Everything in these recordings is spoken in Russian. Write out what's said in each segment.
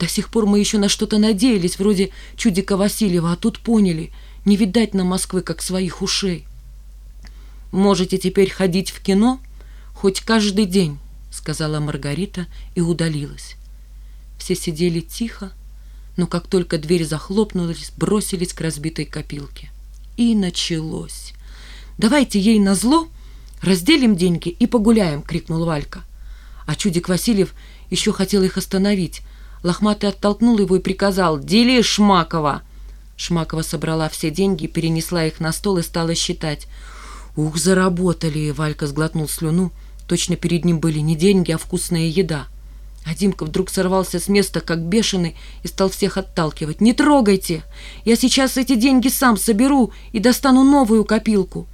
До сих пор мы еще на что-то надеялись, вроде чудика Васильева, а тут поняли, не видать нам Москвы, как своих ушей. «Можете теперь ходить в кино хоть каждый день», — сказала Маргарита и удалилась. Все сидели тихо, но как только дверь захлопнулась, бросились к разбитой копилке. И началось. «Давайте ей назло разделим деньги и погуляем!» — крикнул Валька. А чудик Васильев еще хотел их остановить. Лохматый оттолкнул его и приказал «Дели Шмакова!» Шмакова собрала все деньги, перенесла их на стол и стала считать. «Ух, заработали!» — Валька сглотнул слюну. Точно перед ним были не деньги, а вкусная еда. А Димка вдруг сорвался с места, как бешеный, и стал всех отталкивать. «Не трогайте! Я сейчас эти деньги сам соберу и достану новую копилку!»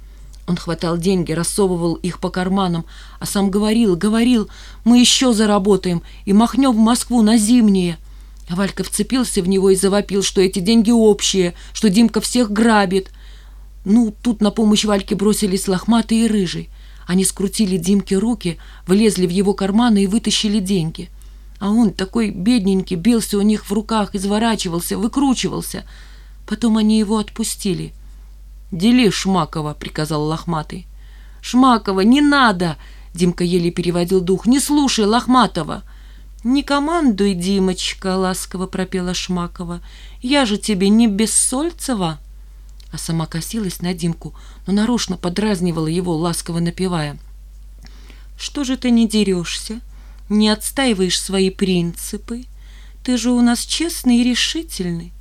Он хватал деньги, рассовывал их по карманам, а сам говорил, говорил, «Мы еще заработаем и махнем в Москву на зимние!» А Валька вцепился в него и завопил, что эти деньги общие, что Димка всех грабит. Ну, тут на помощь Вальке бросились лохматые и рыжий. Они скрутили Димке руки, влезли в его карманы и вытащили деньги. А он, такой бедненький, бился у них в руках, изворачивался, выкручивался. Потом они его отпустили. «Дели Шмакова», — приказал Лохматый. «Шмакова, не надо!» — Димка еле переводил дух. «Не слушай Лохматова!» «Не командуй, Димочка!» — ласково пропела Шмакова. «Я же тебе не Бессольцева!» А сама косилась на Димку, но нарочно подразнивала его, ласково напевая. «Что же ты не дерешься? Не отстаиваешь свои принципы? Ты же у нас честный и решительный.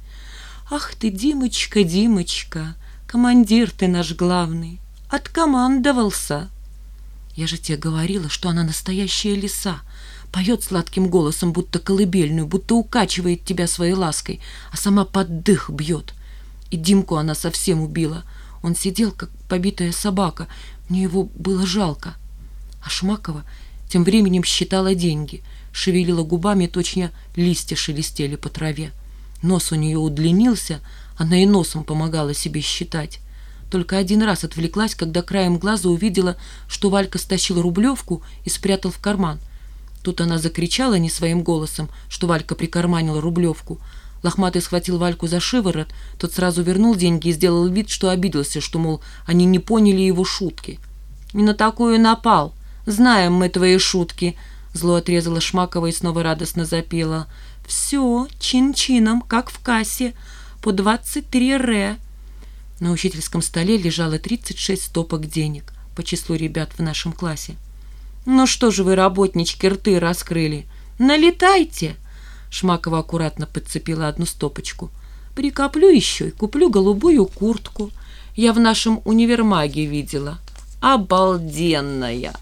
Ах ты, Димочка, Димочка!» Командир ты наш главный, откомандовался. Я же тебе говорила, что она настоящая лиса, поет сладким голосом, будто колыбельную, будто укачивает тебя своей лаской, а сама под дых бьет. И Димку она совсем убила. Он сидел, как побитая собака, мне его было жалко. А Шмакова тем временем считала деньги, шевелила губами, точно листья шелестели по траве. Нос у нее удлинился, она и носом помогала себе считать. Только один раз отвлеклась, когда краем глаза увидела, что Валька стащила рублевку и спрятал в карман. Тут она закричала не своим голосом, что Валька прикарманила рублевку. Лохматый схватил Вальку за шиворот, тот сразу вернул деньги и сделал вид, что обиделся, что, мол, они не поняли его шутки. «Не на такую напал. Знаем мы твои шутки», — зло отрезала Шмакова и снова радостно запела. «Все, чин-чином, как в кассе» по 23 ре. На учительском столе лежало 36 стопок денег по числу ребят в нашем классе. «Ну что же вы, работнички, рты раскрыли? Налетайте!» Шмакова аккуратно подцепила одну стопочку. «Прикоплю еще и куплю голубую куртку. Я в нашем универмаге видела. Обалденная!»